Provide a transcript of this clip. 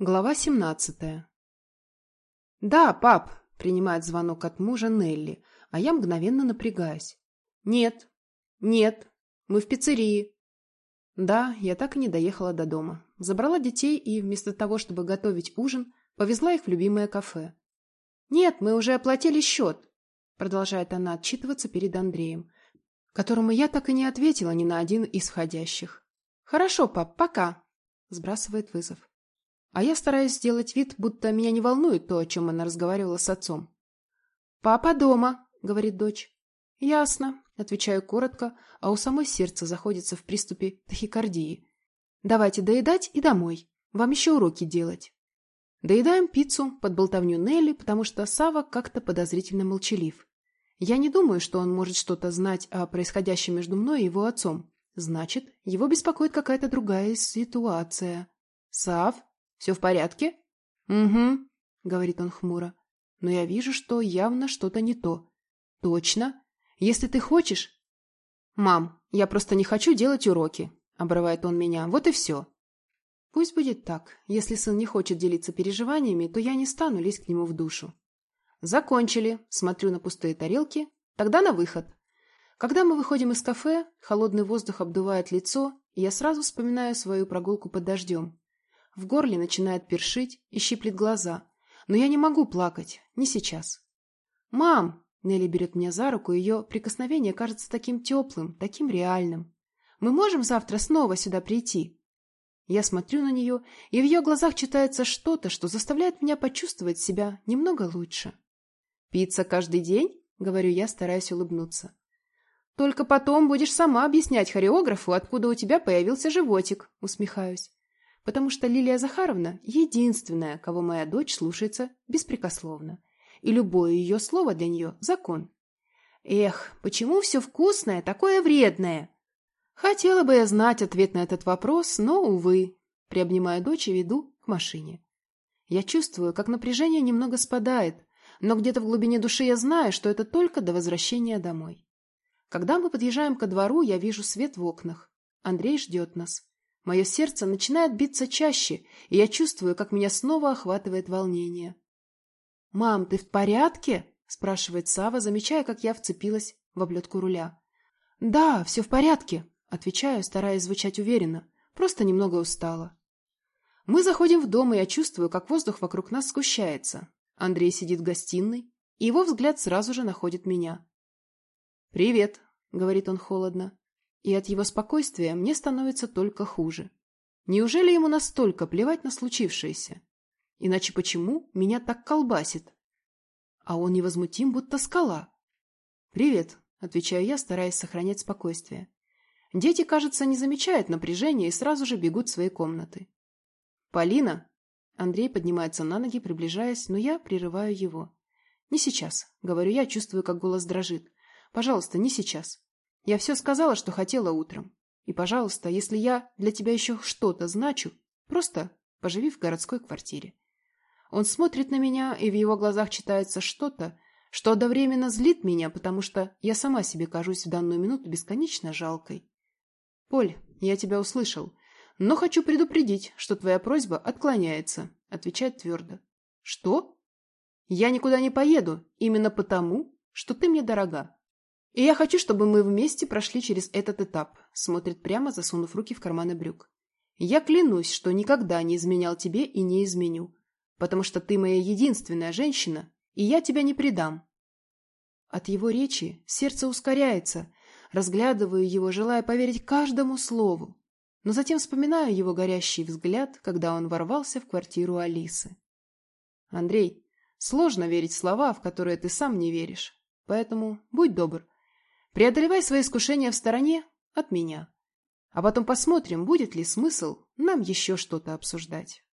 Глава семнадцатая. «Да, пап!» — принимает звонок от мужа Нелли, а я мгновенно напрягаюсь. «Нет, нет, мы в пиццерии». Да, я так и не доехала до дома. Забрала детей и, вместо того, чтобы готовить ужин, повезла их в любимое кафе. «Нет, мы уже оплатили счет», — продолжает она отчитываться перед Андреем, которому я так и не ответила ни на один из входящих. «Хорошо, пап, пока», — сбрасывает вызов. А я стараюсь сделать вид, будто меня не волнует то, о чем она разговаривала с отцом. «Папа дома», — говорит дочь. «Ясно», — отвечаю коротко, а у самой сердце заходится в приступе тахикардии. «Давайте доедать и домой. Вам еще уроки делать». Доедаем пиццу под болтовню Нелли, потому что Сава как-то подозрительно молчалив. Я не думаю, что он может что-то знать о происходящем между мной и его отцом. Значит, его беспокоит какая-то другая ситуация. «Сав?» Все в порядке? Угу, говорит он хмуро. Но я вижу, что явно что-то не то. Точно? Если ты хочешь... Мам, я просто не хочу делать уроки, обрывает он меня. Вот и все. Пусть будет так. Если сын не хочет делиться переживаниями, то я не стану лезть к нему в душу. Закончили. Смотрю на пустые тарелки. Тогда на выход. Когда мы выходим из кафе, холодный воздух обдувает лицо, и я сразу вспоминаю свою прогулку под дождем. В горле начинает першить и щиплет глаза. Но я не могу плакать. Не сейчас. «Мам!» Нелли берет меня за руку, ее прикосновение кажется таким теплым, таким реальным. «Мы можем завтра снова сюда прийти?» Я смотрю на нее, и в ее глазах читается что-то, что заставляет меня почувствовать себя немного лучше. «Пицца каждый день?» — говорю я, стараясь улыбнуться. «Только потом будешь сама объяснять хореографу, откуда у тебя появился животик», — усмехаюсь потому что Лилия Захаровна — единственная, кого моя дочь слушается беспрекословно, и любое ее слово для нее — закон. Эх, почему все вкусное такое вредное? Хотела бы я знать ответ на этот вопрос, но, увы, приобнимая дочь и веду к машине. Я чувствую, как напряжение немного спадает, но где-то в глубине души я знаю, что это только до возвращения домой. Когда мы подъезжаем ко двору, я вижу свет в окнах. Андрей ждет нас. Мое сердце начинает биться чаще, и я чувствую, как меня снова охватывает волнение. «Мам, ты в порядке?» – спрашивает Сава, замечая, как я вцепилась в облетку руля. «Да, все в порядке», – отвечаю, стараясь звучать уверенно, просто немного устала. Мы заходим в дом, и я чувствую, как воздух вокруг нас сгущается. Андрей сидит в гостиной, и его взгляд сразу же находит меня. «Привет», — говорит он холодно и от его спокойствия мне становится только хуже. Неужели ему настолько плевать на случившееся? Иначе почему меня так колбасит? А он невозмутим, будто скала. «Привет», — отвечаю я, стараясь сохранять спокойствие. Дети, кажется, не замечают напряжения и сразу же бегут в свои комнаты. «Полина!» Андрей поднимается на ноги, приближаясь, но я прерываю его. «Не сейчас», — говорю я, чувствую, как голос дрожит. «Пожалуйста, не сейчас. Я все сказала, что хотела утром. И, пожалуйста, если я для тебя еще что-то значу, просто поживи в городской квартире. Он смотрит на меня, и в его глазах читается что-то, что одновременно злит меня, потому что я сама себе кажусь в данную минуту бесконечно жалкой. «Поль, я тебя услышал, но хочу предупредить, что твоя просьба отклоняется», — отвечает твердо. «Что?» «Я никуда не поеду, именно потому, что ты мне дорога. И я хочу, чтобы мы вместе прошли через этот этап, смотрит прямо, засунув руки в карманы брюк. Я клянусь, что никогда не изменял тебе и не изменю, потому что ты моя единственная женщина, и я тебя не предам. От его речи сердце ускоряется, разглядываю его, желая поверить каждому слову, но затем вспоминаю его горящий взгляд, когда он ворвался в квартиру Алисы. Андрей, сложно верить в слова, в которые ты сам не веришь, поэтому будь добр, Преодолевай свои искушения в стороне от меня. А потом посмотрим, будет ли смысл нам еще что-то обсуждать.